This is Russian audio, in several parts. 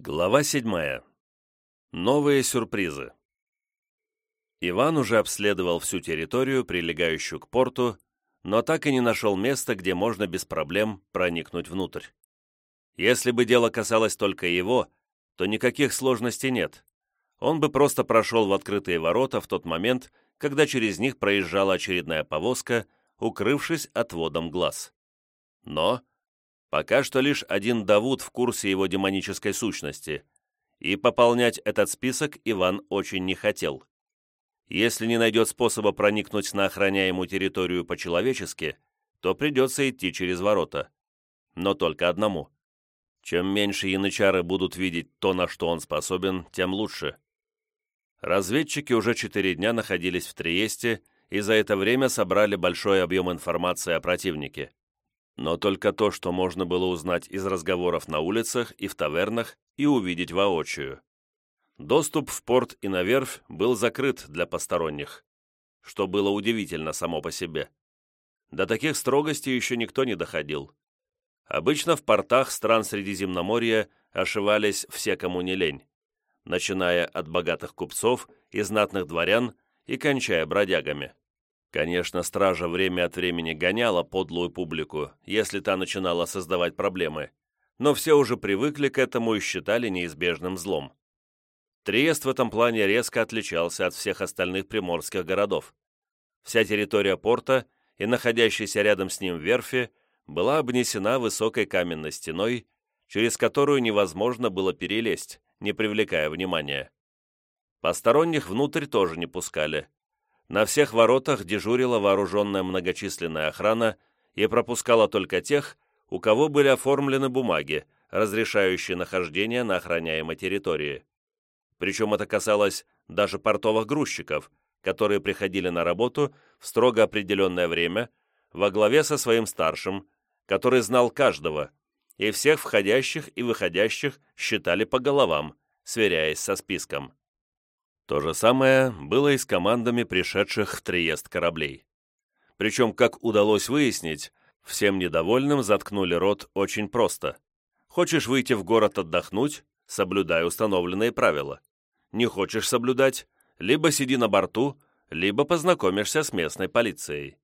Глава седьмая. Новые сюрпризы. Иван уже обследовал всю территорию, прилегающую к порту, но так и не нашел места, где можно без проблем проникнуть внутрь. Если бы дело касалось только его, то никаких сложностей нет. Он бы просто прошел в открытые ворота в тот момент, когда через них проезжала очередная повозка, укрывшись отводом глаз. Но Пока что лишь один Давуд в курсе его демонической сущности, и пополнять этот список Иван очень не хотел. Если не найдет способа проникнуть на охраняемую территорию по-человечески, то придется идти через ворота. Но только одному. Чем меньше янычары будут видеть то, на что он способен, тем лучше. Разведчики уже четыре дня находились в Триесте и за это время собрали большой объем информации о противнике но только то, что можно было узнать из разговоров на улицах и в тавернах и увидеть воочию. Доступ в порт и на верфь был закрыт для посторонних, что было удивительно само по себе. До таких строгостей еще никто не доходил. Обычно в портах стран Средиземноморья ошивались все, кому не лень, начиная от богатых купцов и знатных дворян и кончая бродягами. Конечно, стража время от времени гоняла подлую публику, если та начинала создавать проблемы, но все уже привыкли к этому и считали неизбежным злом. Триест в этом плане резко отличался от всех остальных приморских городов. Вся территория порта и находящаяся рядом с ним верфи была обнесена высокой каменной стеной, через которую невозможно было перелезть, не привлекая внимания. Посторонних внутрь тоже не пускали, на всех воротах дежурила вооруженная многочисленная охрана и пропускала только тех, у кого были оформлены бумаги, разрешающие нахождение на охраняемой территории. Причем это касалось даже портовых грузчиков, которые приходили на работу в строго определенное время во главе со своим старшим, который знал каждого, и всех входящих и выходящих считали по головам, сверяясь со списком. То же самое было и с командами пришедших в Триест кораблей. Причем, как удалось выяснить, всем недовольным заткнули рот очень просто. Хочешь выйти в город отдохнуть, соблюдай установленные правила. Не хочешь соблюдать, либо сиди на борту, либо познакомишься с местной полицией.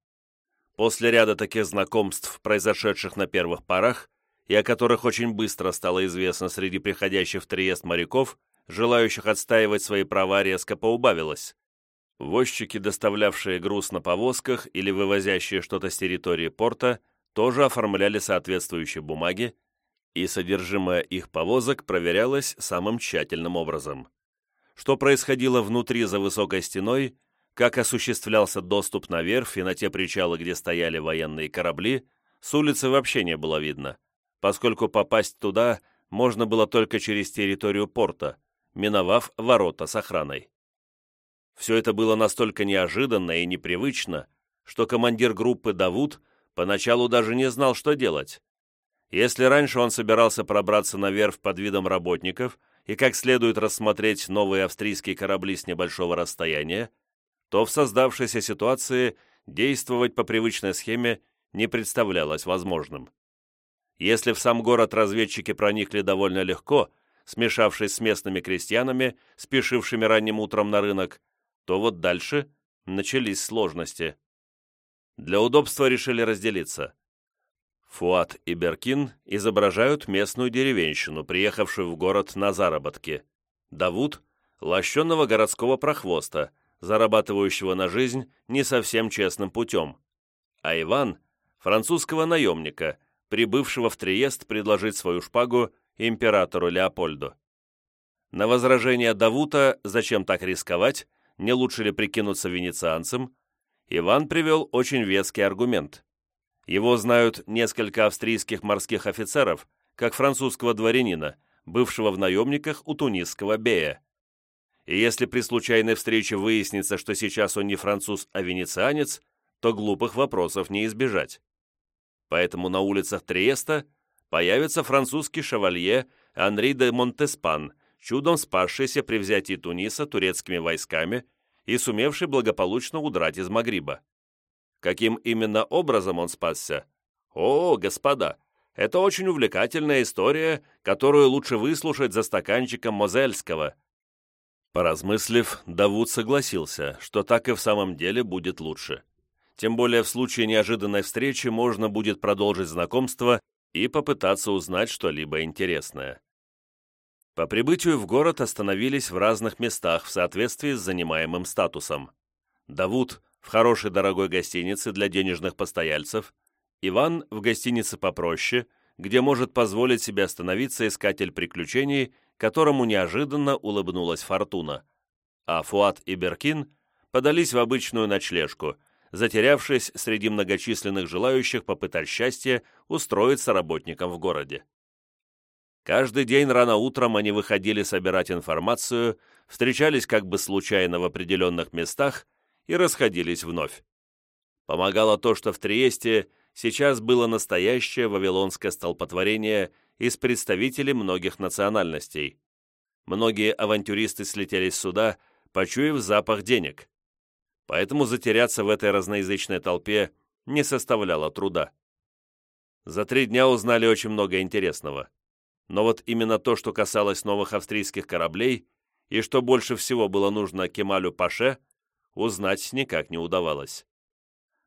После ряда таких знакомств, произошедших на первых порах, и о которых очень быстро стало известно среди приходящих в Триест моряков, желающих отстаивать свои права резко поубавилось. Возчики, доставлявшие груз на повозках или вывозящие что-то с территории порта, тоже оформляли соответствующие бумаги, и содержимое их повозок проверялось самым тщательным образом. Что происходило внутри за высокой стеной, как осуществлялся доступ на верфь и на те причалы, где стояли военные корабли, с улицы вообще не было видно, поскольку попасть туда можно было только через территорию порта, миновав ворота с охраной. Все это было настолько неожиданно и непривычно, что командир группы Давуд поначалу даже не знал, что делать. Если раньше он собирался пробраться наверх под видом работников и как следует рассмотреть новые австрийские корабли с небольшого расстояния, то в создавшейся ситуации действовать по привычной схеме не представлялось возможным. Если в сам город разведчики проникли довольно легко – смешавшись с местными крестьянами, спешившими ранним утром на рынок, то вот дальше начались сложности. Для удобства решили разделиться. Фуат и Беркин изображают местную деревенщину, приехавшую в город на заработки. Давуд – лощенного городского прохвоста, зарабатывающего на жизнь не совсем честным путем. А Иван – французского наемника, прибывшего в Триест предложить свою шпагу императору Леопольду. На возражение Давута «Зачем так рисковать? Не лучше ли прикинуться венецианцем?» Иван привел очень веский аргумент. Его знают несколько австрийских морских офицеров, как французского дворянина, бывшего в наемниках у тунисского Бея. И если при случайной встрече выяснится, что сейчас он не француз, а венецианец, то глупых вопросов не избежать. Поэтому на улицах Триеста появится французский шевалье Анри де Монтеспан, чудом спасшийся при взятии Туниса турецкими войсками и сумевший благополучно удрать из Магриба. Каким именно образом он спасся? О, господа, Это очень увлекательная история, которую лучше выслушать за стаканчиком Мозельского». Поразмыслив, Давуд согласился, что так и в самом деле будет лучше. Тем более в случае неожиданной встречи можно будет продолжить знакомство и попытаться узнать что-либо интересное. По прибытию в город остановились в разных местах в соответствии с занимаемым статусом. Давуд в хорошей дорогой гостинице для денежных постояльцев, Иван в гостинице попроще, где может позволить себе остановиться искатель приключений, которому неожиданно улыбнулась фортуна. А Фуат и Беркин подались в обычную ночлежку, затерявшись среди многочисленных желающих попытать счастье устроиться работником в городе. Каждый день рано утром они выходили собирать информацию, встречались как бы случайно в определенных местах и расходились вновь. Помогало то, что в Триесте сейчас было настоящее вавилонское столпотворение из представителей многих национальностей. Многие авантюристы слетелись сюда, почуяв запах денег. Поэтому затеряться в этой разноязычной толпе не составляло труда. За три дня узнали очень много интересного. Но вот именно то, что касалось новых австрийских кораблей и что больше всего было нужно Кемалю Паше, узнать никак не удавалось.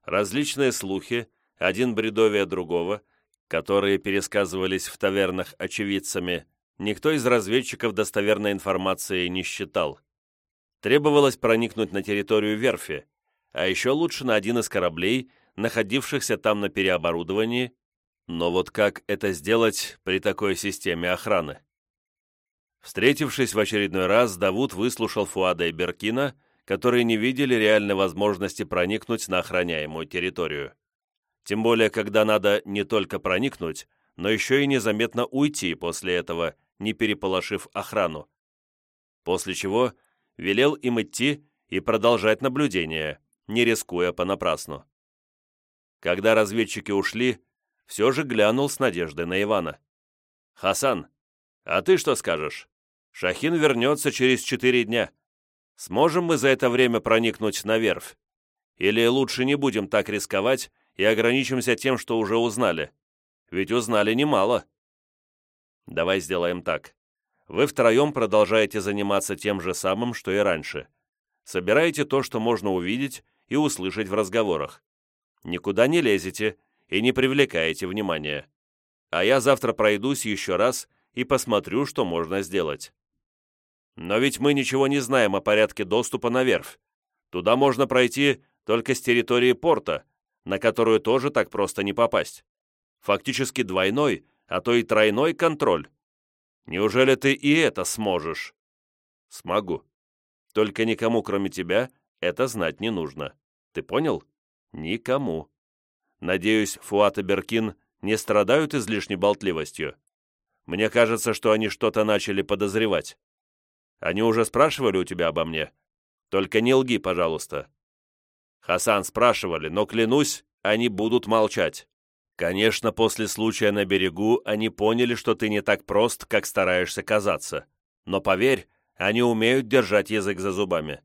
Различные слухи, один бредовее другого, которые пересказывались в тавернах очевидцами, никто из разведчиков достоверной информации не считал. Требовалось проникнуть на территорию верфи, а еще лучше на один из кораблей, находившихся там на переоборудовании но вот как это сделать при такой системе охраны? Встретившись в очередной раз, Давуд выслушал Фуада и Беркина, которые не видели реальной возможности проникнуть на охраняемую территорию. Тем более, когда надо не только проникнуть, но еще и незаметно уйти после этого, не переполошив охрану. После чего велел им идти и продолжать наблюдение, не рискуя понапрасну. Когда разведчики ушли, все же глянул с надеждой на Ивана. «Хасан, а ты что скажешь? Шахин вернется через четыре дня. Сможем мы за это время проникнуть на верфь? Или лучше не будем так рисковать и ограничимся тем, что уже узнали? Ведь узнали немало». «Давай сделаем так. Вы втроем продолжаете заниматься тем же самым, что и раньше. Собираете то, что можно увидеть и услышать в разговорах. Никуда не лезете, и не привлекаете внимания. А я завтра пройдусь еще раз и посмотрю, что можно сделать. Но ведь мы ничего не знаем о порядке доступа на верфь. Туда можно пройти только с территории порта, на которую тоже так просто не попасть. Фактически двойной, а то и тройной контроль. Неужели ты и это сможешь? Смогу. Только никому, кроме тебя, это знать не нужно. Ты понял? Никому. Надеюсь, Фуат и Беркин не страдают излишней болтливостью. Мне кажется, что они что-то начали подозревать. Они уже спрашивали у тебя обо мне? Только не лги, пожалуйста. Хасан спрашивали, но, клянусь, они будут молчать. Конечно, после случая на берегу они поняли, что ты не так прост, как стараешься казаться. Но поверь, они умеют держать язык за зубами.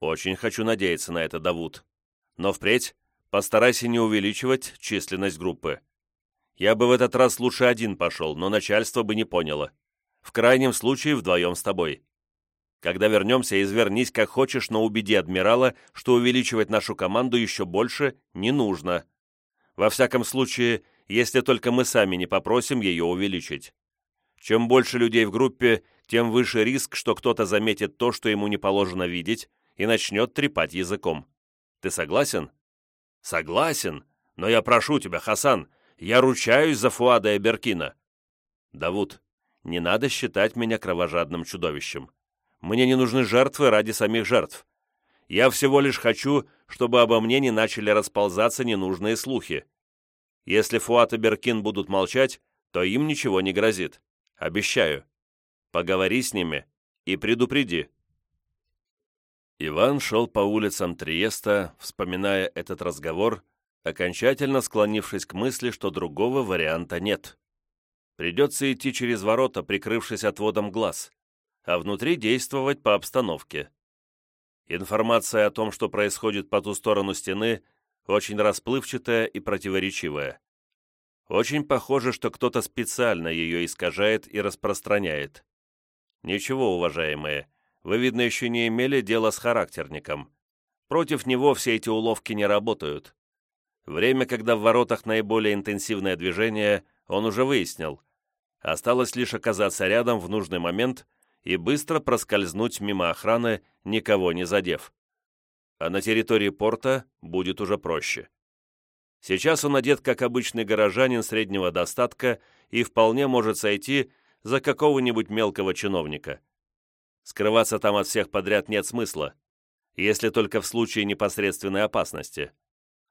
Очень хочу надеяться на это, Давуд. Но впредь Постарайся не увеличивать численность группы. Я бы в этот раз лучше один пошел, но начальство бы не поняло. В крайнем случае вдвоем с тобой. Когда вернемся, извернись как хочешь, но убеди адмирала, что увеличивать нашу команду еще больше не нужно. Во всяком случае, если только мы сами не попросим ее увеличить. Чем больше людей в группе, тем выше риск, что кто-то заметит то, что ему не положено видеть, и начнет трепать языком. Ты согласен? «Согласен, но я прошу тебя, Хасан, я ручаюсь за Фуада и Беркина». «Давуд, не надо считать меня кровожадным чудовищем. Мне не нужны жертвы ради самих жертв. Я всего лишь хочу, чтобы обо мне не начали расползаться ненужные слухи. Если Фуат и Беркин будут молчать, то им ничего не грозит. Обещаю. Поговори с ними и предупреди». Иван шел по улицам Триеста, вспоминая этот разговор, окончательно склонившись к мысли, что другого варианта нет. Придется идти через ворота, прикрывшись отводом глаз, а внутри действовать по обстановке. Информация о том, что происходит по ту сторону стены, очень расплывчатая и противоречивая. Очень похоже, что кто-то специально ее искажает и распространяет. Ничего, уважаемые, вы, видно, еще не имели дела с характерником. Против него все эти уловки не работают. Время, когда в воротах наиболее интенсивное движение, он уже выяснил. Осталось лишь оказаться рядом в нужный момент и быстро проскользнуть мимо охраны, никого не задев. А на территории порта будет уже проще. Сейчас он одет как обычный горожанин среднего достатка и вполне может сойти за какого-нибудь мелкого чиновника. Скрываться там от всех подряд нет смысла, если только в случае непосредственной опасности.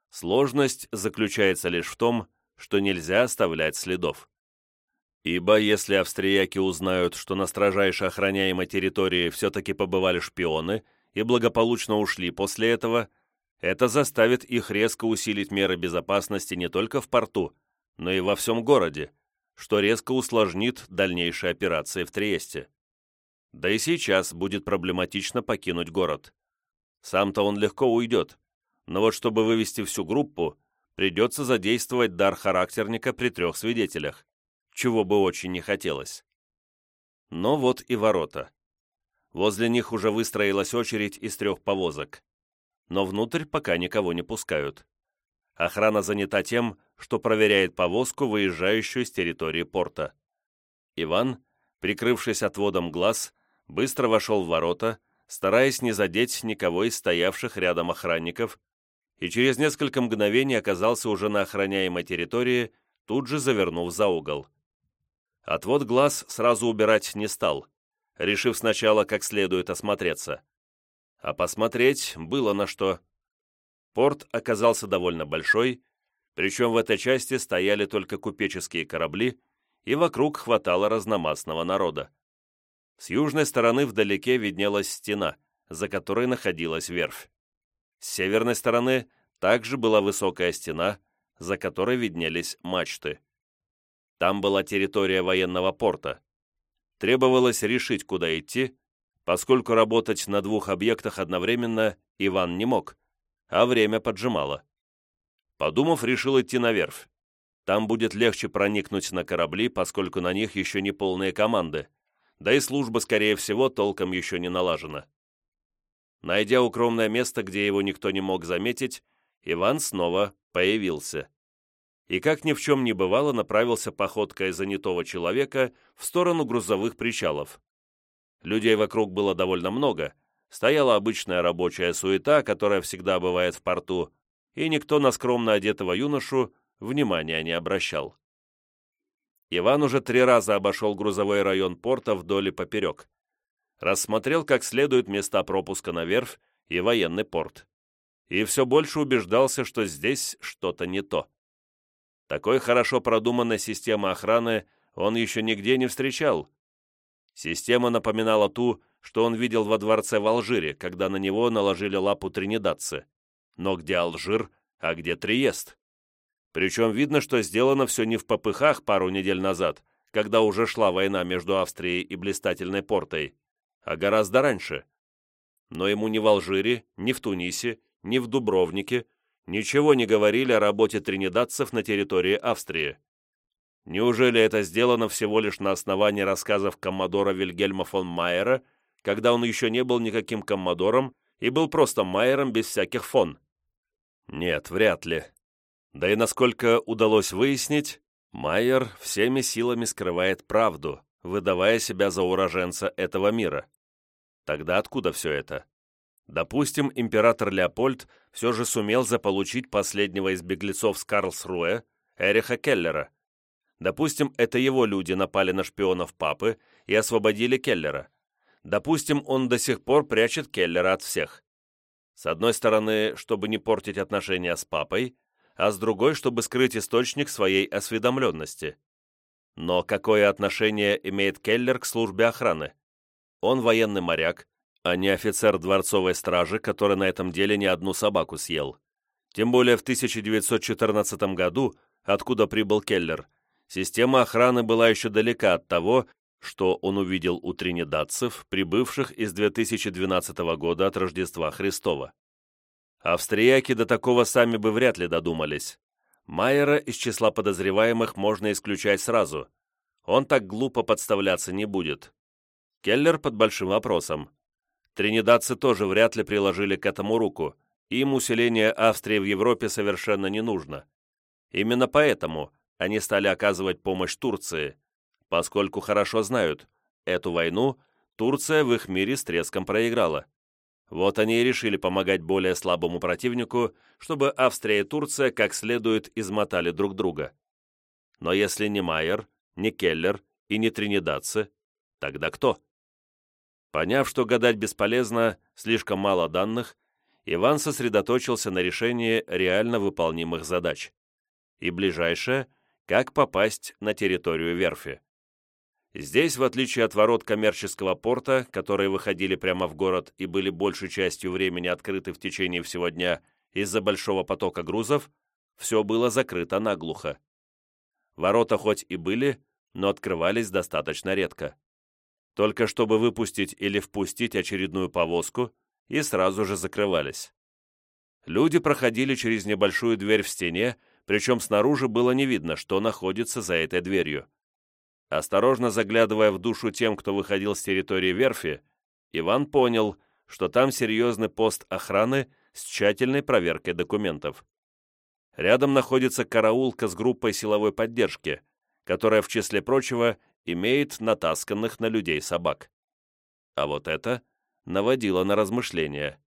Сложность заключается лишь в том, что нельзя оставлять следов. Ибо если австрияки узнают, что на строжайше охраняемой территории все-таки побывали шпионы и благополучно ушли после этого, это заставит их резко усилить меры безопасности не только в порту, но и во всем городе, что резко усложнит дальнейшие операции в Триесте. Да и сейчас будет проблематично покинуть город. Сам-то он легко уйдет, но вот чтобы вывести всю группу, придется задействовать дар характерника при трех свидетелях чего бы очень не хотелось. Но вот и ворота. Возле них уже выстроилась очередь из трех повозок. Но внутрь пока никого не пускают. Охрана занята тем, что проверяет повозку, выезжающую с территории порта. Иван, прикрывшись отводом глаз, быстро вошел в ворота, стараясь не задеть никого из стоявших рядом охранников, и через несколько мгновений оказался уже на охраняемой территории, тут же завернув за угол. Отвод глаз сразу убирать не стал, решив сначала как следует осмотреться. А посмотреть было на что. Порт оказался довольно большой, причем в этой части стояли только купеческие корабли, и вокруг хватало разномастного народа. С южной стороны вдалеке виднелась стена, за которой находилась верфь. С северной стороны также была высокая стена, за которой виднелись мачты. Там была территория военного порта. Требовалось решить, куда идти, поскольку работать на двух объектах одновременно Иван не мог, а время поджимало. Подумав, решил идти на верфь. Там будет легче проникнуть на корабли, поскольку на них еще не полные команды, да и служба, скорее всего, толком еще не налажена. Найдя укромное место, где его никто не мог заметить, Иван снова появился и, как ни в чем не бывало, направился походкой занятого человека в сторону грузовых причалов. Людей вокруг было довольно много, стояла обычная рабочая суета, которая всегда бывает в порту, и никто на скромно одетого юношу внимания не обращал. Иван уже три раза обошел грузовой район порта вдоль и поперек. Рассмотрел как следует места пропуска на верфь и военный порт. И все больше убеждался, что здесь что-то не то. Такой хорошо продуманной системы охраны он еще нигде не встречал. Система напоминала ту, что он видел во дворце в Алжире, когда на него наложили лапу тринидадцы. Но где Алжир, а где Триест? Причем видно, что сделано все не в попыхах пару недель назад, когда уже шла война между Австрией и блистательной портой, а гораздо раньше. Но ему ни в Алжире, ни в Тунисе, ни в Дубровнике ничего не говорили о работе тринидадцев на территории Австрии. Неужели это сделано всего лишь на основании рассказов коммодора Вильгельма фон Майера, когда он еще не был никаким коммодором и был просто Майером без всяких фон? Нет, вряд ли. Да и насколько удалось выяснить, Майер всеми силами скрывает правду, выдавая себя за уроженца этого мира. Тогда откуда все это? Допустим, император Леопольд все же сумел заполучить последнего из беглецов с Карлсруэ, Эриха Келлера. Допустим, это его люди напали на шпионов папы и освободили Келлера. Допустим, он до сих пор прячет Келлера от всех. С одной стороны, чтобы не портить отношения с папой, а с другой, чтобы скрыть источник своей осведомленности. Но какое отношение имеет Келлер к службе охраны? Он военный моряк, а не офицер дворцовой стражи, который на этом деле не одну собаку съел. Тем более в 1914 году, откуда прибыл Келлер, система охраны была еще далека от того, что он увидел у тринидадцев, прибывших из 2012 года от Рождества Христова. Австрияки до такого сами бы вряд ли додумались. Майера из числа подозреваемых можно исключать сразу. Он так глупо подставляться не будет. Келлер под большим вопросом. Тринидадцы тоже вряд ли приложили к этому руку. Им усиление Австрии в Европе совершенно не нужно. Именно поэтому они стали оказывать помощь Турции, поскольку хорошо знают, эту войну Турция в их мире с треском проиграла. Вот они и решили помогать более слабому противнику, чтобы Австрия и Турция как следует измотали друг друга. Но если не Майер, не Келлер и не тринидадцы, тогда кто? Поняв, что гадать бесполезно, слишком мало данных, Иван сосредоточился на решении реально выполнимых задач. И ближайшее – как попасть на территорию верфи. Здесь, в отличие от ворот коммерческого порта, которые выходили прямо в город и были большей частью времени открыты в течение всего дня из-за большого потока грузов, все было закрыто наглухо. Ворота хоть и были, но открывались достаточно редко. Только чтобы выпустить или впустить очередную повозку, и сразу же закрывались. Люди проходили через небольшую дверь в стене, причем снаружи было не видно, что находится за этой дверью. Осторожно заглядывая в душу тем, кто выходил с территории верфи, Иван понял, что там серьезный пост охраны с тщательной проверкой документов. Рядом находится караулка с группой силовой поддержки, которая, в числе прочего, имеет натасканных на людей собак. А вот это наводило на размышления.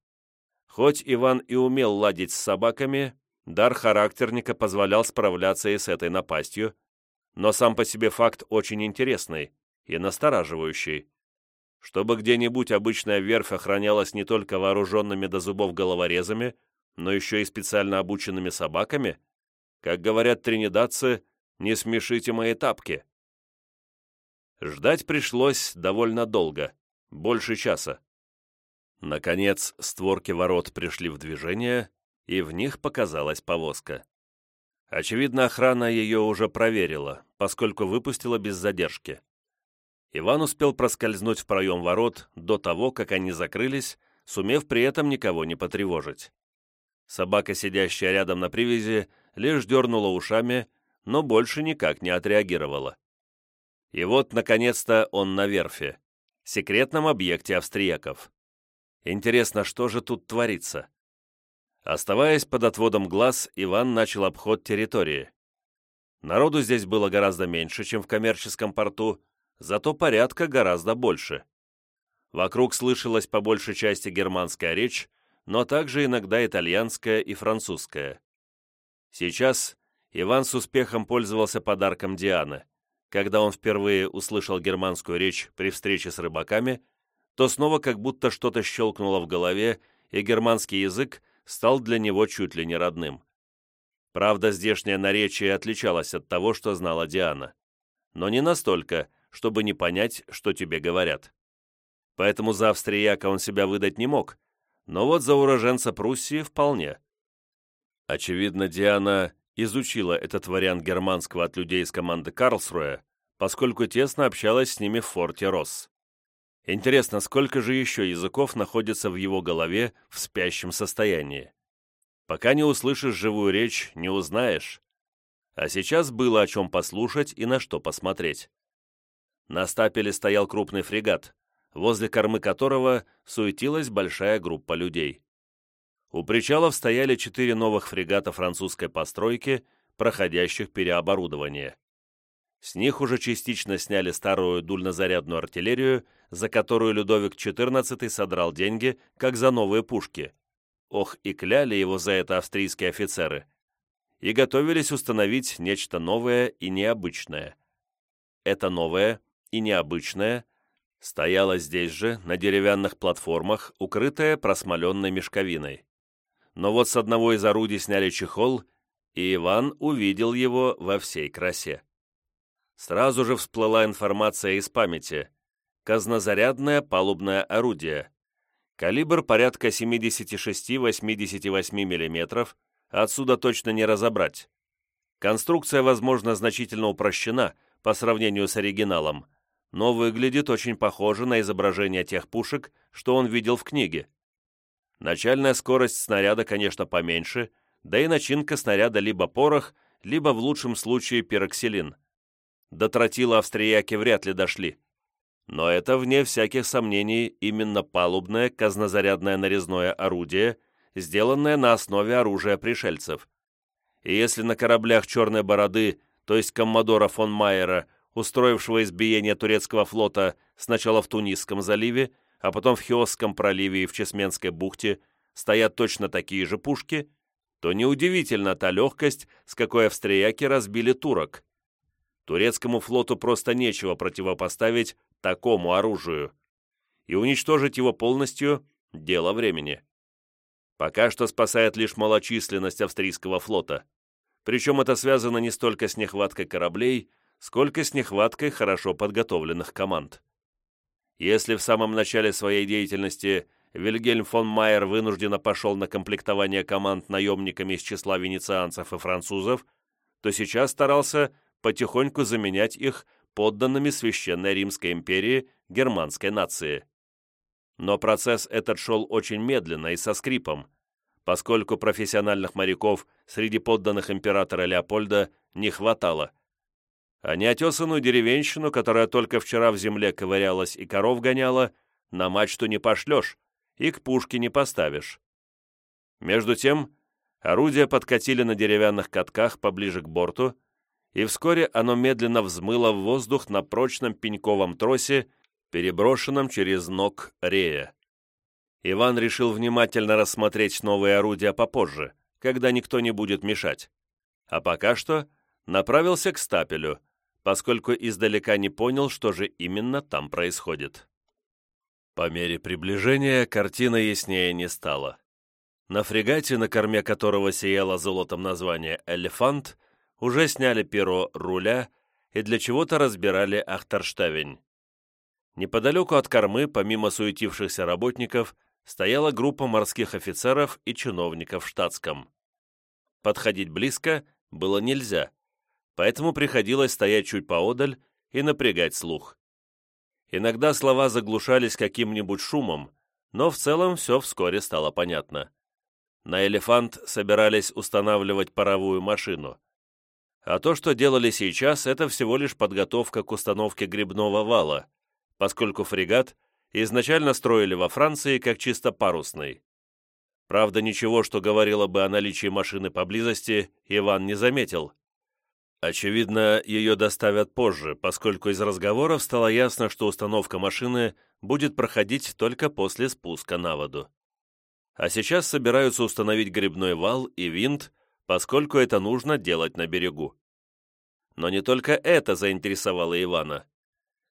Хоть Иван и умел ладить с собаками, дар характерника позволял справляться и с этой напастью, но сам по себе факт очень интересный и настораживающий. Чтобы где-нибудь обычная верфь охранялась не только вооруженными до зубов головорезами, но еще и специально обученными собаками, как говорят тринидадцы, не смешите мои тапки. Ждать пришлось довольно долго, больше часа. Наконец, створки ворот пришли в движение, и в них показалась повозка. Очевидно, охрана ее уже проверила, поскольку выпустила без задержки. Иван успел проскользнуть в проем ворот до того, как они закрылись, сумев при этом никого не потревожить. Собака, сидящая рядом на привязи, лишь дернула ушами, но больше никак не отреагировала. И вот, наконец-то, он на верфи, секретном объекте австрияков. Интересно, что же тут творится? Оставаясь под отводом глаз, Иван начал обход территории. Народу здесь было гораздо меньше, чем в коммерческом порту, зато порядка гораздо больше. Вокруг слышалась по большей части германская речь, но также иногда итальянская и французская. Сейчас Иван с успехом пользовался подарком Дианы. Когда он впервые услышал германскую речь при встрече с рыбаками, то снова как будто что-то щелкнуло в голове, и германский язык стал для него чуть ли не родным. Правда, здешнее наречие отличалось от того, что знала Диана. Но не настолько, чтобы не понять, что тебе говорят. Поэтому за австрияка он себя выдать не мог, но вот за уроженца Пруссии вполне. Очевидно, Диана изучила этот вариант германского от людей из команды Карлсруэ, поскольку тесно общалась с ними в форте Росс. Интересно, сколько же еще языков находится в его голове в спящем состоянии? Пока не услышишь живую речь, не узнаешь. А сейчас было о чем послушать и на что посмотреть. На стапеле стоял крупный фрегат, возле кормы которого суетилась большая группа людей. У причалов стояли четыре новых фрегата французской постройки, проходящих переоборудование. С них уже частично сняли старую дульнозарядную артиллерию, за которую Людовик XIV содрал деньги, как за новые пушки. Ох, и кляли его за это австрийские офицеры. И готовились установить нечто новое и необычное. Это новое и необычное стояло здесь же, на деревянных платформах, укрытое просмоленной мешковиной. Но вот с одного из орудий сняли чехол, и Иван увидел его во всей красе. Сразу же всплыла информация из памяти. Казнозарядное палубное орудие. Калибр порядка 76-88 мм, отсюда точно не разобрать. Конструкция, возможно, значительно упрощена по сравнению с оригиналом, но выглядит очень похоже на изображение тех пушек, что он видел в книге. Начальная скорость снаряда, конечно, поменьше, да и начинка снаряда либо порох, либо в лучшем случае пироксилин. До тротила австрияки вряд ли дошли. Но это, вне всяких сомнений, именно палубное казнозарядное нарезное орудие, сделанное на основе оружия пришельцев. И если на кораблях «Черной бороды», то есть коммодора фон Майера, устроившего избиение турецкого флота сначала в Тунисском заливе, а потом в Хиосском проливе и в Чесменской бухте, стоят точно такие же пушки, то неудивительно та легкость, с какой австрияки разбили турок. Турецкому флоту просто нечего противопоставить такому оружию, и уничтожить его полностью – дело времени. Пока что спасает лишь малочисленность австрийского флота. Причем это связано не столько с нехваткой кораблей, сколько с нехваткой хорошо подготовленных команд. Если в самом начале своей деятельности Вильгельм фон Майер вынужденно пошел на комплектование команд наемниками из числа венецианцев и французов, то сейчас старался потихоньку заменять их подданными Священной Римской империи германской нации. Но процесс этот шел очень медленно и со скрипом, поскольку профессиональных моряков среди подданных императора Леопольда не хватало. А неотесанную деревенщину, которая только вчера в земле ковырялась и коров гоняла, на мачту не пошлешь и к пушке не поставишь. Между тем, орудие подкатили на деревянных катках поближе к борту, и вскоре оно медленно взмыло в воздух на прочном пеньковом тросе, переброшенном через ног рея. Иван решил внимательно рассмотреть новые орудия попозже, когда никто не будет мешать. А пока что направился к стапелю, поскольку издалека не понял, что же именно там происходит. По мере приближения картина яснее не стала. На фрегате, на корме которого сияло золотом название «Элефант», уже сняли перо руля и для чего-то разбирали Ахтарштавень. Неподалеку от кормы, помимо суетившихся работников, стояла группа морских офицеров и чиновников в штатском. Подходить близко было нельзя, поэтому приходилось стоять чуть поодаль и напрягать слух. Иногда слова заглушались каким-нибудь шумом, но в целом все вскоре стало понятно. На «Элефант» собирались устанавливать паровую машину. А то, что делали сейчас, это всего лишь подготовка к установке грибного вала, поскольку фрегат изначально строили во Франции как чисто парусный. Правда, ничего, что говорило бы о наличии машины поблизости, Иван не заметил. Очевидно, ее доставят позже, поскольку из разговоров стало ясно, что установка машины будет проходить только после спуска на воду. А сейчас собираются установить грибной вал и винт, поскольку это нужно делать на берегу. Но не только это заинтересовало Ивана.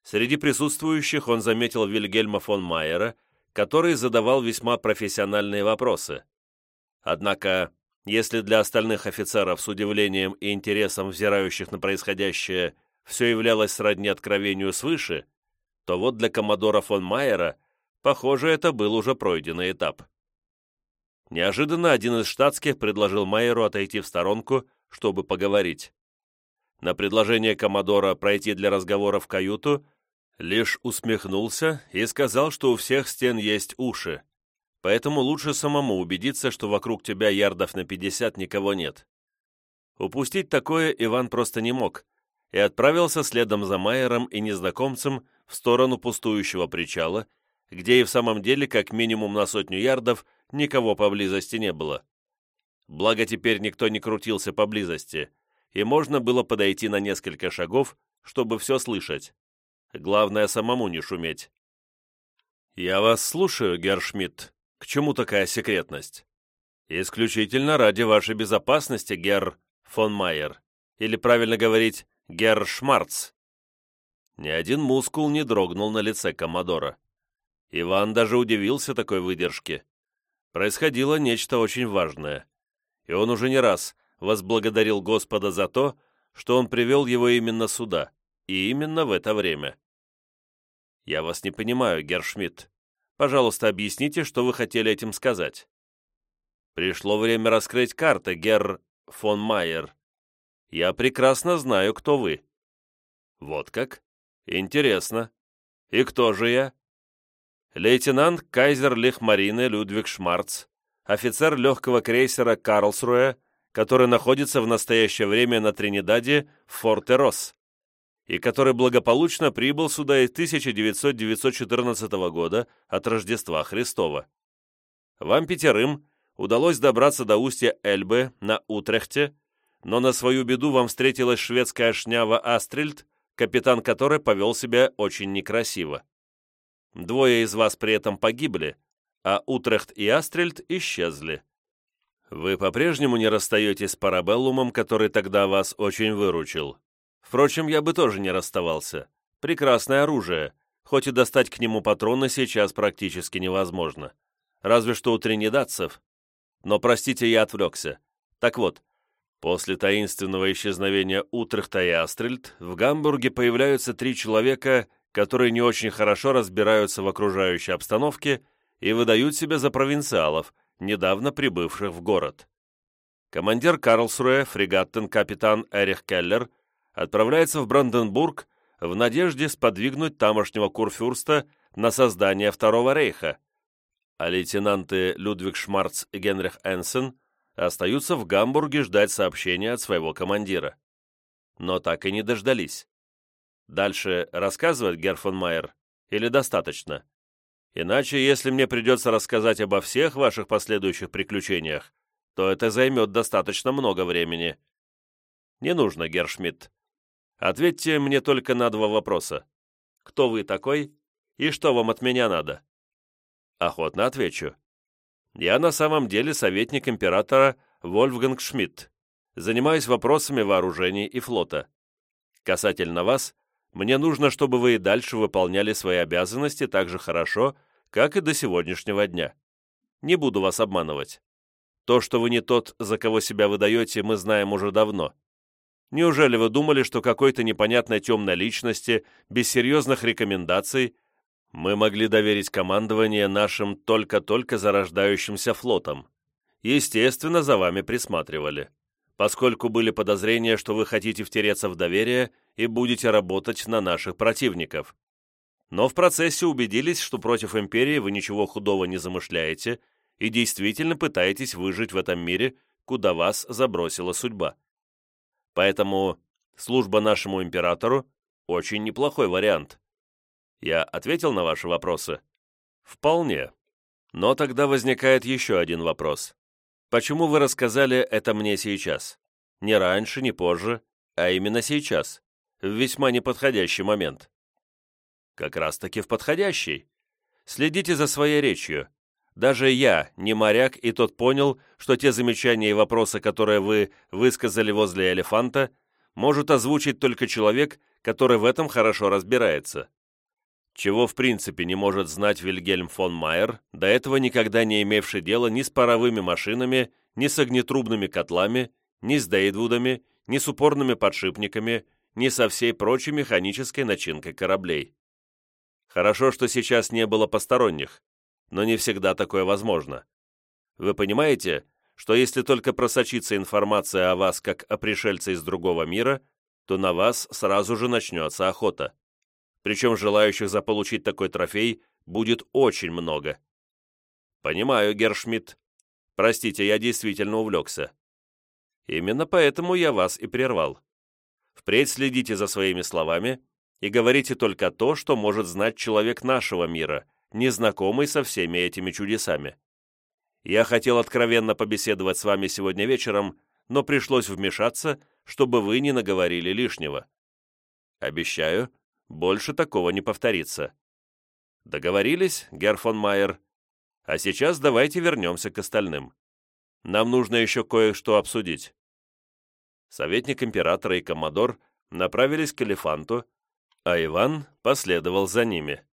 Среди присутствующих он заметил Вильгельма фон Майера, который задавал весьма профессиональные вопросы. Однако, если для остальных офицеров с удивлением и интересом взирающих на происходящее все являлось сродни откровению свыше, то вот для коммодора фон Майера, похоже, это был уже пройденный этап. Неожиданно один из штатских предложил Майеру отойти в сторонку, чтобы поговорить. На предложение коммодора пройти для разговора в каюту Лишь усмехнулся и сказал, что у всех стен есть уши, поэтому лучше самому убедиться, что вокруг тебя ярдов на пятьдесят никого нет. Упустить такое Иван просто не мог, и отправился следом за Майером и незнакомцем в сторону пустующего причала, где и в самом деле как минимум на сотню ярдов никого поблизости не было. Благо теперь никто не крутился поблизости, и можно было подойти на несколько шагов, чтобы все слышать. Главное, самому не шуметь. «Я вас слушаю, Гершмидт. К чему такая секретность?» «Исключительно ради вашей безопасности, Герр фон Майер. Или, правильно говорить, Герр Шмарц». Ни один мускул не дрогнул на лице Коммодора. Иван даже удивился такой выдержке. Происходило нечто очень важное. И он уже не раз возблагодарил Господа за то, что он привел его именно сюда и именно в это время. «Я вас не понимаю, Гершмидт. Пожалуйста, объясните, что вы хотели этим сказать». «Пришло время раскрыть карты, Герр фон Майер. Я прекрасно знаю, кто вы». «Вот как? Интересно. И кто же я?» «Лейтенант Кайзер Лихмарины Людвиг Шмарц, офицер легкого крейсера «Карлсруэ», который находится в настоящее время на Тринидаде в Форте-Росс, и который благополучно прибыл сюда из 1914 года от Рождества Христова. Вам пятерым удалось добраться до устья Эльбы на Утрехте, но на свою беду вам встретилась шведская шнява Астрельд, капитан которой повел себя очень некрасиво. Двое из вас при этом погибли, а Утрехт и Астрельд исчезли. Вы по-прежнему не расстаетесь с Парабеллумом, который тогда вас очень выручил. Впрочем, я бы тоже не расставался. Прекрасное оружие, хоть и достать к нему патроны сейчас практически невозможно. Разве что у тринидадцев. Но, простите, я отвлекся. Так вот, после таинственного исчезновения Утрехта и Астрельд в Гамбурге появляются три человека, которые не очень хорошо разбираются в окружающей обстановке и выдают себя за провинциалов, недавно прибывших в город. Командир Карлсруэ, фрегаттен-капитан Эрих Келлер, отправляется в Бранденбург в надежде сподвигнуть тамошнего курфюрста на создание Второго рейха, а лейтенанты Людвиг Шмарц и Генрих Энсен остаются в Гамбурге ждать сообщения от своего командира. Но так и не дождались. Дальше рассказывать, Герр фон Майер, или достаточно? Иначе, если мне придется рассказать обо всех ваших последующих приключениях, то это займет достаточно много времени. Не нужно, Гершмидт. Ответьте мне только на два вопроса. Кто вы такой и что вам от меня надо? Охотно отвечу. Я на самом деле советник императора Вольфганг Шмидт. Занимаюсь вопросами вооружений и флота. Касательно вас, мне нужно, чтобы вы и дальше выполняли свои обязанности так же хорошо, как и до сегодняшнего дня. Не буду вас обманывать. То, что вы не тот, за кого себя выдаете, мы знаем уже давно. Неужели вы думали, что какой-то непонятной темной личности, без серьезных рекомендаций, мы могли доверить командование нашим только-только зарождающимся флотом? Естественно, за вами присматривали, поскольку были подозрения, что вы хотите втереться в доверие и будете работать на наших противников. Но в процессе убедились, что против империи вы ничего худого не замышляете и действительно пытаетесь выжить в этом мире, куда вас забросила судьба. Поэтому служба нашему императору – очень неплохой вариант. Я ответил на ваши вопросы? Вполне. Но тогда возникает еще один вопрос. Почему вы рассказали это мне сейчас? Не раньше, не позже, а именно сейчас, в весьма неподходящий момент. Как раз-таки в подходящий. Следите за своей речью. Даже я, не моряк, и тот понял, что те замечания и вопросы, которые вы высказали возле элефанта, может озвучить только человек, который в этом хорошо разбирается. Чего в принципе не может знать Вильгельм фон Майер, до этого никогда не имевший дела ни с паровыми машинами, ни с огнетрубными котлами, ни с дейдвудами, ни с упорными подшипниками, ни со всей прочей механической начинкой кораблей. Хорошо, что сейчас не было посторонних, но не всегда такое возможно. Вы понимаете, что если только просочится информация о вас как о пришельце из другого мира, то на вас сразу же начнется охота. Причем желающих заполучить такой трофей будет очень много. Понимаю, Гершмидт. Простите, я действительно увлекся. Именно поэтому я вас и прервал. Впредь следите за своими словами и говорите только то, что может знать человек нашего мира – незнакомый со всеми этими чудесами. Я хотел откровенно побеседовать с вами сегодня вечером, но пришлось вмешаться, чтобы вы не наговорили лишнего. Обещаю, больше такого не повторится. Договорились, Герр фон Майер? А сейчас давайте вернемся к остальным. Нам нужно еще кое-что обсудить. Советник императора и коммодор направились к элефанту, а Иван последовал за ними.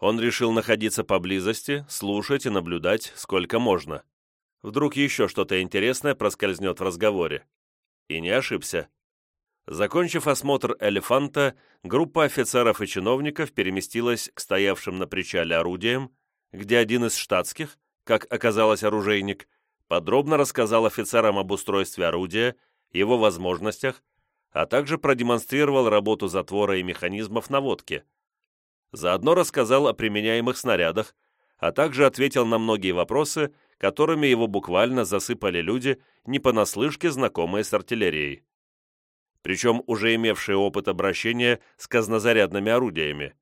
Он решил находиться поблизости, слушать и наблюдать сколько можно. Вдруг еще что-то интересное проскользнет в разговоре. И не ошибся. Закончив осмотр «Элефанта», группа офицеров и чиновников переместилась к стоявшим на причале орудиям, где один из штатских, как оказалось оружейник, подробно рассказал офицерам об устройстве орудия, его возможностях, а также продемонстрировал работу затвора и механизмов наводки – Заодно рассказал о применяемых снарядах, а также ответил на многие вопросы, которыми его буквально засыпали люди, не понаслышке знакомые с артиллерией. Причем уже имевшие опыт обращения с казнозарядными орудиями.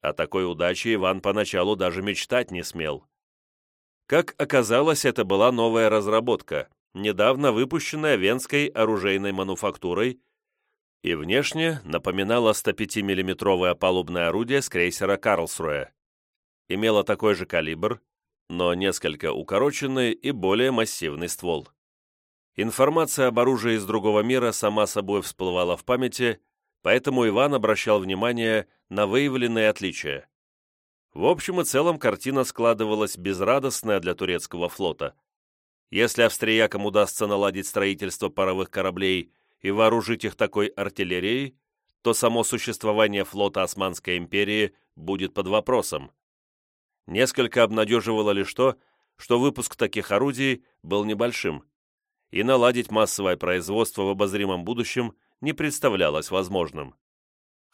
О такой удаче Иван поначалу даже мечтать не смел. Как оказалось, это была новая разработка, недавно выпущенная Венской оружейной мануфактурой, и внешне напоминала 105 миллиметровое палубное орудие с крейсера «Карлсруэ». Имела такой же калибр, но несколько укороченный и более массивный ствол. Информация об оружии из другого мира сама собой всплывала в памяти, поэтому Иван обращал внимание на выявленные отличия. В общем и целом картина складывалась безрадостная для турецкого флота. Если австриякам удастся наладить строительство паровых кораблей и вооружить их такой артиллерией, то само существование флота Османской империи будет под вопросом. Несколько обнадеживало лишь то, что выпуск таких орудий был небольшим, и наладить массовое производство в обозримом будущем не представлялось возможным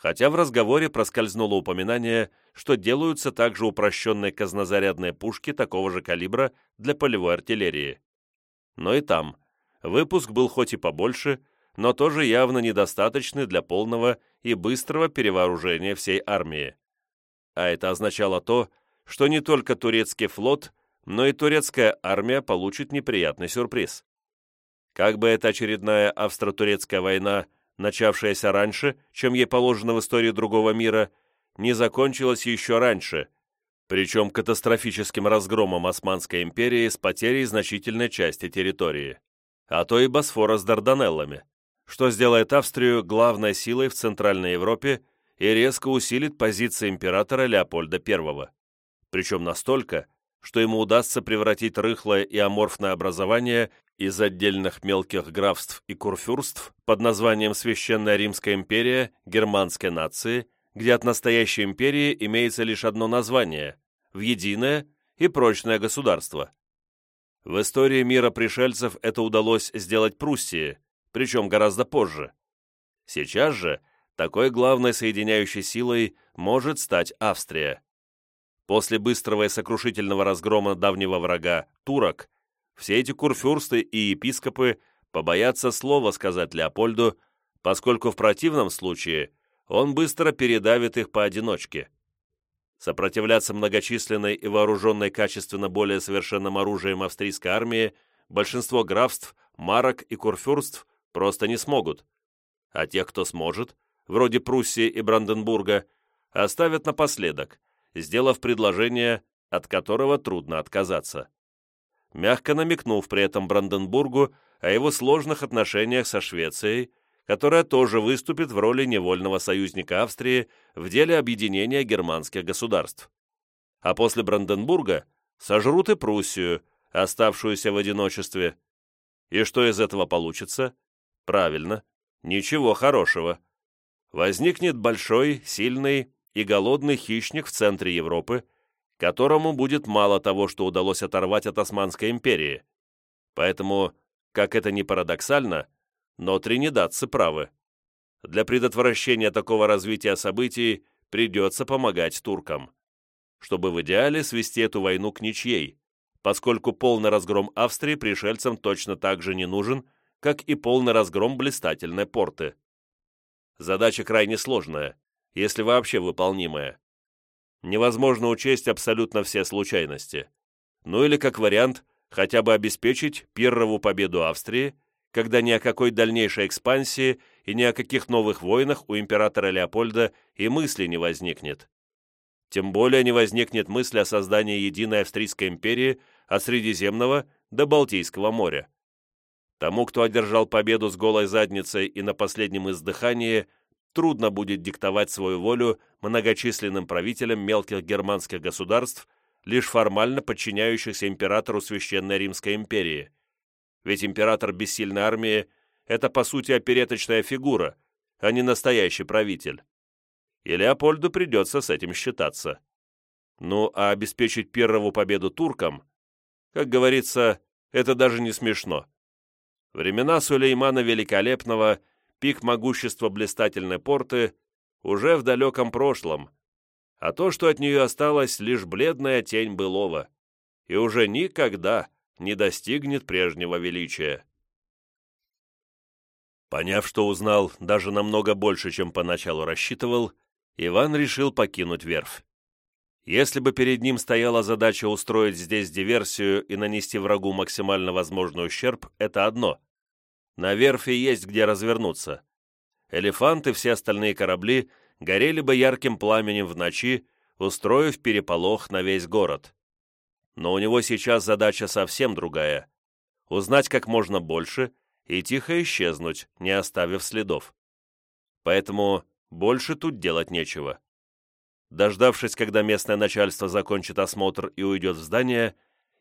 хотя в разговоре проскользнуло упоминание, что делаются также упрощенные казнозарядные пушки такого же калибра для полевой артиллерии. Но и там выпуск был хоть и побольше, но тоже явно недостаточный для полного и быстрого перевооружения всей армии. А это означало то, что не только турецкий флот, но и турецкая армия получит неприятный сюрприз. Как бы эта очередная австро-турецкая война начавшаяся раньше, чем ей положено в истории другого мира, не закончилась еще раньше, причем катастрофическим разгромом Османской империи с потерей значительной части территории, а то и Босфора с Дарданеллами, что сделает Австрию главной силой в Центральной Европе и резко усилит позиции императора Леопольда I. Причем настолько, что ему удастся превратить рыхлое и аморфное образование из отдельных мелких графств и курфюрств под названием Священная Римская империя германской нации, где от настоящей империи имеется лишь одно название – в единое и прочное государство. В истории мира пришельцев это удалось сделать Пруссии, причем гораздо позже. Сейчас же такой главной соединяющей силой может стать Австрия. После быстрого и сокрушительного разгрома давнего врага, турок, все эти курфюрсты и епископы побоятся слова сказать Леопольду, поскольку в противном случае он быстро передавит их поодиночке. Сопротивляться многочисленной и вооруженной качественно более совершенным оружием австрийской армии большинство графств, марок и курфюрств просто не смогут, а тех, кто сможет, вроде Пруссии и Бранденбурга, оставят напоследок, сделав предложение, от которого трудно отказаться мягко намекнув при этом Бранденбургу о его сложных отношениях со Швецией, которая тоже выступит в роли невольного союзника Австрии в деле объединения германских государств. А после Бранденбурга сожрут и Пруссию, оставшуюся в одиночестве. И что из этого получится? Правильно, ничего хорошего. Возникнет большой, сильный и голодный хищник в центре Европы, которому будет мало того, что удалось оторвать от Османской империи. Поэтому, как это ни парадоксально, но тринидадцы правы. Для предотвращения такого развития событий придется помогать туркам, чтобы в идеале свести эту войну к ничьей, поскольку полный разгром Австрии пришельцам точно так же не нужен, как и полный разгром блистательной порты. Задача крайне сложная, если вообще выполнимая невозможно учесть абсолютно все случайности. Ну или, как вариант, хотя бы обеспечить Пиррову победу Австрии, когда ни о какой дальнейшей экспансии и ни о каких новых войнах у императора Леопольда и мысли не возникнет. Тем более не возникнет мысли о создании единой Австрийской империи от Средиземного до Балтийского моря. Тому, кто одержал победу с голой задницей и на последнем издыхании, трудно будет диктовать свою волю многочисленным правителям мелких германских государств, лишь формально подчиняющихся императору Священной Римской империи. Ведь император бессильной армии – это, по сути, опереточная фигура, а не настоящий правитель. И Леопольду придется с этим считаться. Ну, а обеспечить первую победу туркам, как говорится, это даже не смешно. Времена Сулеймана Великолепного – пик могущества блистательной порты уже в далеком прошлом, а то, что от нее осталось, лишь бледная тень былого, и уже никогда не достигнет прежнего величия. Поняв, что узнал даже намного больше, чем поначалу рассчитывал, Иван решил покинуть верфь. Если бы перед ним стояла задача устроить здесь диверсию и нанести врагу максимально возможный ущерб, это одно. На верфи есть где развернуться. Элефант и все остальные корабли горели бы ярким пламенем в ночи, устроив переполох на весь город. Но у него сейчас задача совсем другая — узнать как можно больше и тихо исчезнуть, не оставив следов. Поэтому больше тут делать нечего. Дождавшись, когда местное начальство закончит осмотр и уйдет в здание,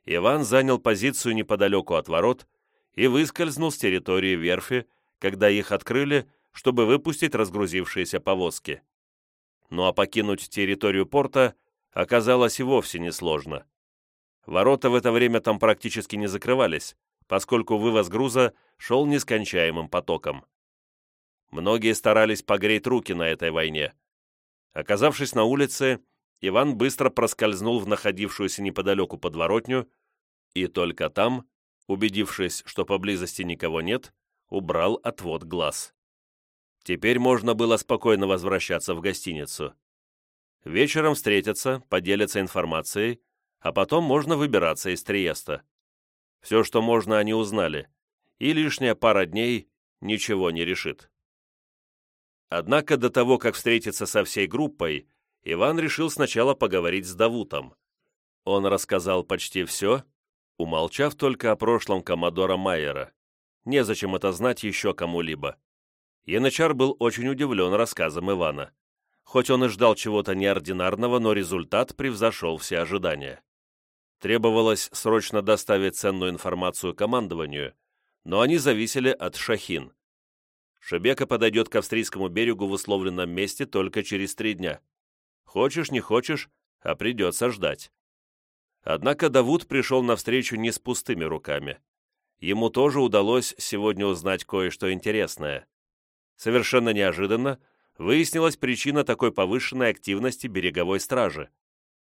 Иван занял позицию неподалеку от ворот и выскользнул с территории верфи, когда их открыли, чтобы выпустить разгрузившиеся повозки. Ну а покинуть территорию порта оказалось и вовсе несложно. Ворота в это время там практически не закрывались, поскольку вывоз груза шел нескончаемым потоком. Многие старались погреть руки на этой войне. Оказавшись на улице, Иван быстро проскользнул в находившуюся неподалеку подворотню и только там, убедившись, что поблизости никого нет, убрал отвод глаз. Теперь можно было спокойно возвращаться в гостиницу. Вечером встретятся, поделятся информацией, а потом можно выбираться из Триеста. Все, что можно, они узнали, и лишняя пара дней ничего не решит. Однако до того, как встретиться со всей группой, Иван решил сначала поговорить с Давутом. Он рассказал почти все, умолчав только о прошлом Коммодора Майера. Незачем это знать еще кому-либо. Янычар был очень удивлен рассказом Ивана. Хоть он и ждал чего-то неординарного, но результат превзошел все ожидания. Требовалось срочно доставить ценную информацию командованию, но они зависели от Шахин. Шебека подойдет к австрийскому берегу в условленном месте только через три дня. Хочешь, не хочешь, а придется ждать. Однако Давуд пришел навстречу не с пустыми руками. Ему тоже удалось сегодня узнать кое-что интересное. Совершенно неожиданно выяснилась причина такой повышенной активности береговой стражи.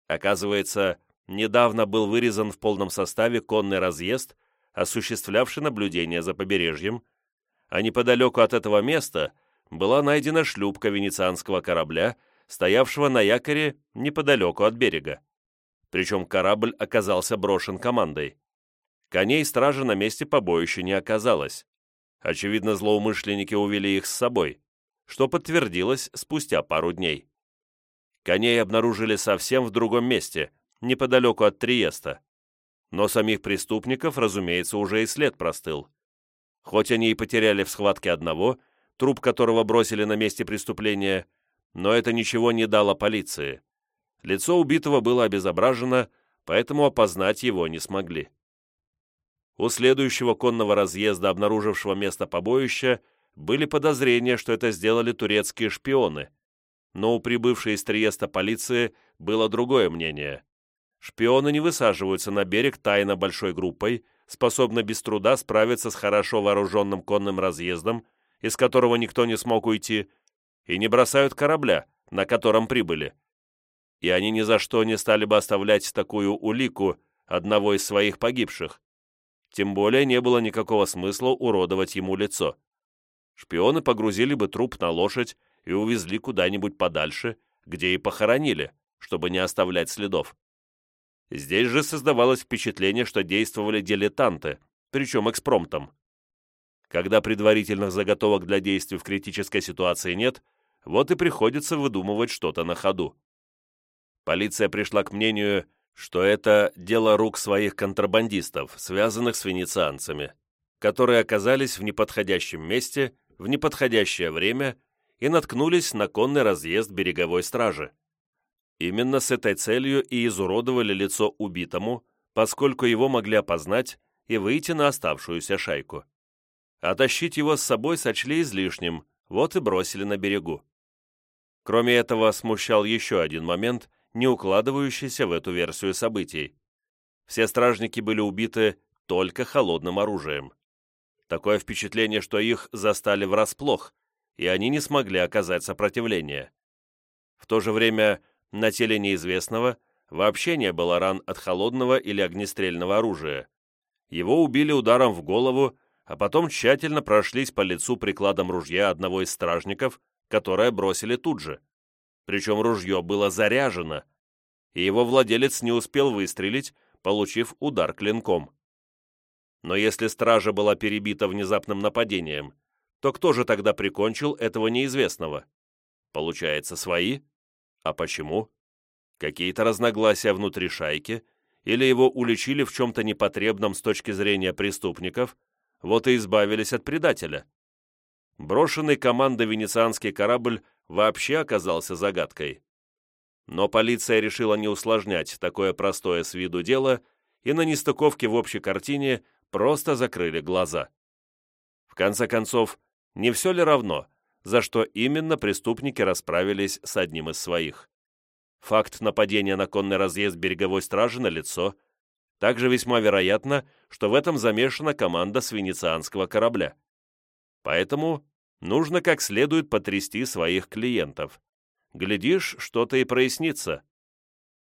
Оказывается, недавно был вырезан в полном составе конный разъезд, осуществлявший наблюдение за побережьем, а неподалеку от этого места была найдена шлюпка венецианского корабля, стоявшего на якоре неподалеку от берега. Причем корабль оказался брошен командой. Коней стражи на месте побоища не оказалось. Очевидно, злоумышленники увели их с собой, что подтвердилось спустя пару дней. Коней обнаружили совсем в другом месте, неподалеку от Триеста. Но самих преступников, разумеется, уже и след простыл. Хоть они и потеряли в схватке одного, труп которого бросили на месте преступления, но это ничего не дало полиции. Лицо убитого было обезображено, поэтому опознать его не смогли. У следующего конного разъезда, обнаружившего место побоища, были подозрения, что это сделали турецкие шпионы. Но у прибывшей из Триеста полиции было другое мнение. Шпионы не высаживаются на берег тайно большой группой, способной без труда справиться с хорошо вооруженным конным разъездом, из которого никто не смог уйти, и не бросают корабля, на котором прибыли. И они ни за что не стали бы оставлять такую улику одного из своих погибших. Тем более не было никакого смысла уродовать ему лицо. Шпионы погрузили бы труп на лошадь и увезли куда-нибудь подальше, где и похоронили, чтобы не оставлять следов. Здесь же создавалось впечатление, что действовали дилетанты, причем экспромтом. Когда предварительных заготовок для действий в критической ситуации нет, вот и приходится выдумывать что-то на ходу. Полиция пришла к мнению, что это дело рук своих контрабандистов, связанных с венецианцами, которые оказались в неподходящем месте в неподходящее время и наткнулись на конный разъезд береговой стражи. Именно с этой целью и изуродовали лицо убитому, поскольку его могли опознать и выйти на оставшуюся шайку. А тащить его с собой сочли излишним, вот и бросили на берегу. Кроме этого, смущал еще один момент, не укладывающийся в эту версию событий. Все стражники были убиты только холодным оружием. Такое впечатление, что их застали врасплох, и они не смогли оказать сопротивление. В то же время на теле неизвестного вообще не было ран от холодного или огнестрельного оружия. Его убили ударом в голову, а потом тщательно прошлись по лицу прикладом ружья одного из стражников, которое бросили тут же. Причем ружье было заряжено, и его владелец не успел выстрелить, получив удар клинком. Но если стража была перебита внезапным нападением, то кто же тогда прикончил этого неизвестного? Получается, свои? А почему? Какие-то разногласия внутри шайки, или его уличили в чем-то непотребном с точки зрения преступников, вот и избавились от предателя. Брошенный командой венецианский корабль вообще оказался загадкой. Но полиция решила не усложнять такое простое с виду дело и на нестыковке в общей картине просто закрыли глаза. В конце концов, не все ли равно, за что именно преступники расправились с одним из своих? Факт нападения на конный разъезд береговой стражи на лицо. Также весьма вероятно, что в этом замешана команда с венецианского корабля. Поэтому нужно как следует потрясти своих клиентов. Глядишь, что-то и прояснится.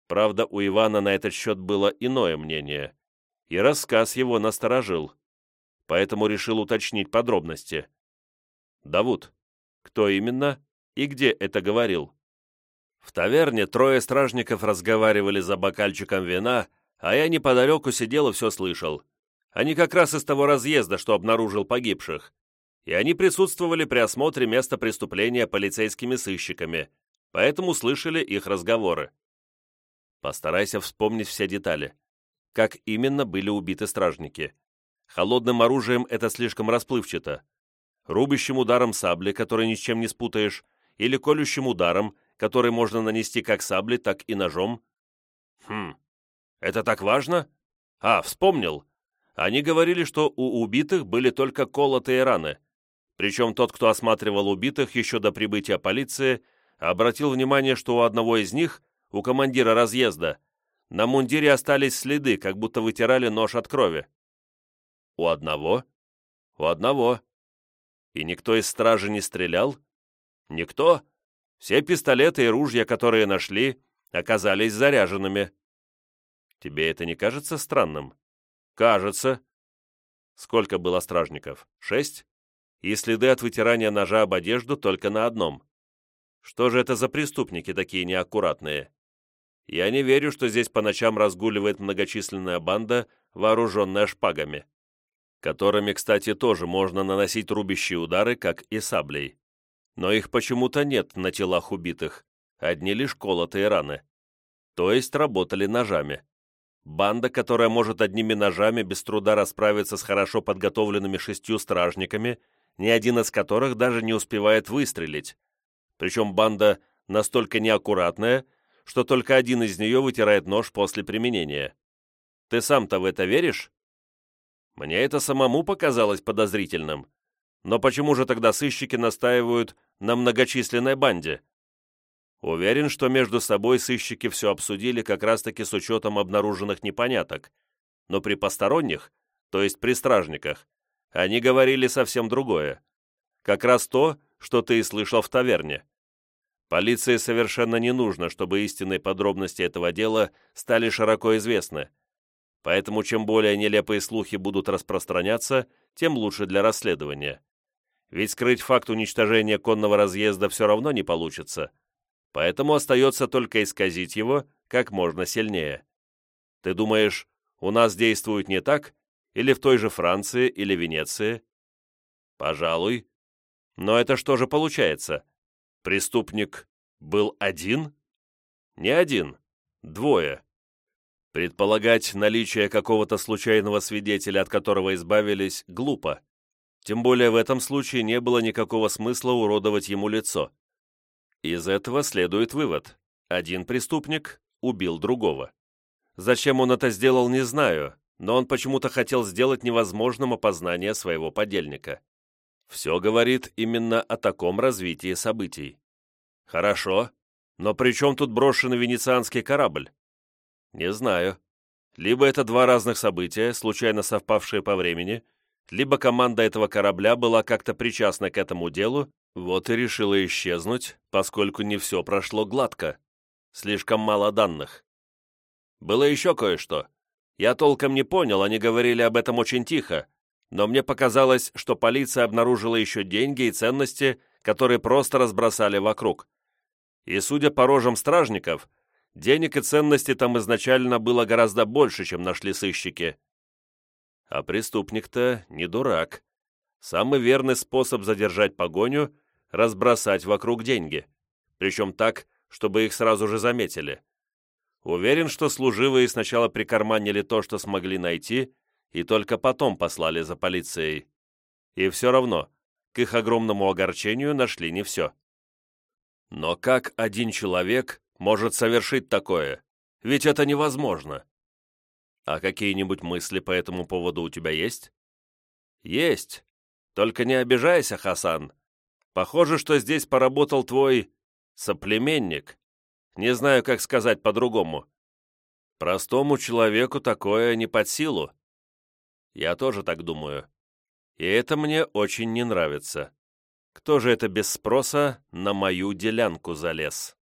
Правда, у Ивана на этот счет было иное мнение, и рассказ его насторожил, поэтому решил уточнить подробности. «Давуд, кто именно и где это говорил?» В таверне трое стражников разговаривали за бокальчиком вина, а я неподалеку сидел и все слышал. Они как раз из того разъезда, что обнаружил погибших. И они присутствовали при осмотре места преступления полицейскими сыщиками, поэтому слышали их разговоры. Постарайся вспомнить все детали. Как именно были убиты стражники? Холодным оружием это слишком расплывчато. Рубящим ударом сабли, который ни с чем не спутаешь, или колющим ударом, который можно нанести как саблей, так и ножом. Хм, это так важно? А, вспомнил. Они говорили, что у убитых были только колотые раны. Причем тот, кто осматривал убитых еще до прибытия полиции, обратил внимание, что у одного из них, у командира разъезда, на мундире остались следы, как будто вытирали нож от крови. У одного? У одного. И никто из стражи не стрелял? Никто? Все пистолеты и ружья, которые нашли, оказались заряженными. Тебе это не кажется странным? Кажется. Сколько было стражников? Шесть? И следы от вытирания ножа об одежду только на одном. Что же это за преступники такие неаккуратные? Я не верю, что здесь по ночам разгуливает многочисленная банда, вооруженная шпагами, которыми, кстати, тоже можно наносить рубящие удары, как и саблей но их почему-то нет на телах убитых, одни лишь колотые раны. То есть работали ножами. Банда, которая может одними ножами без труда расправиться с хорошо подготовленными шестью стражниками, ни один из которых даже не успевает выстрелить. Причем банда настолько неаккуратная, что только один из нее вытирает нож после применения. Ты сам-то в это веришь? Мне это самому показалось подозрительным. Но почему же тогда сыщики настаивают на многочисленной банде? Уверен, что между собой сыщики все обсудили как раз-таки с учетом обнаруженных непоняток, но при посторонних, то есть при стражниках, они говорили совсем другое. Как раз то, что ты и слышал в таверне. Полиции совершенно не нужно, чтобы истинные подробности этого дела стали широко известны. Поэтому чем более нелепые слухи будут распространяться, тем лучше для расследования. Ведь скрыть факт уничтожения конного разъезда все равно не получится. Поэтому остается только исказить его как можно сильнее. Ты думаешь, у нас действуют не так? Или в той же Франции или Венеции? Пожалуй. Но это что же получается? Преступник был один? Не один. Двое. Предполагать наличие какого-то случайного свидетеля, от которого избавились, глупо. Тем более в этом случае не было никакого смысла уродовать ему лицо. Из этого следует вывод. Один преступник убил другого. Зачем он это сделал, не знаю, но он почему-то хотел сделать невозможным опознание своего подельника. Все говорит именно о таком развитии событий. Хорошо, но при чем тут брошенный венецианский корабль? Не знаю. Либо это два разных события, случайно совпавшие по времени, либо команда этого корабля была как-то причастна к этому делу, вот и решила исчезнуть, поскольку не все прошло гладко. Слишком мало данных. Было еще кое-что. Я толком не понял, они говорили об этом очень тихо, но мне показалось, что полиция обнаружила еще деньги и ценности, которые просто разбросали вокруг. И, судя по рожам стражников, денег и ценностей там изначально было гораздо больше, чем нашли сыщики. А преступник-то не дурак. Самый верный способ задержать погоню — разбросать вокруг деньги. Причем так, чтобы их сразу же заметили. Уверен, что служивые сначала прикарманили то, что смогли найти, и только потом послали за полицией. И все равно, к их огромному огорчению нашли не все. Но как один человек может совершить такое? Ведь это невозможно. А какие-нибудь мысли по этому поводу у тебя есть? Есть. Только не обижайся, Хасан. Похоже, что здесь поработал твой соплеменник. Не знаю, как сказать по-другому. Простому человеку такое не под силу. Я тоже так думаю. И это мне очень не нравится. Кто же это без спроса на мою делянку залез?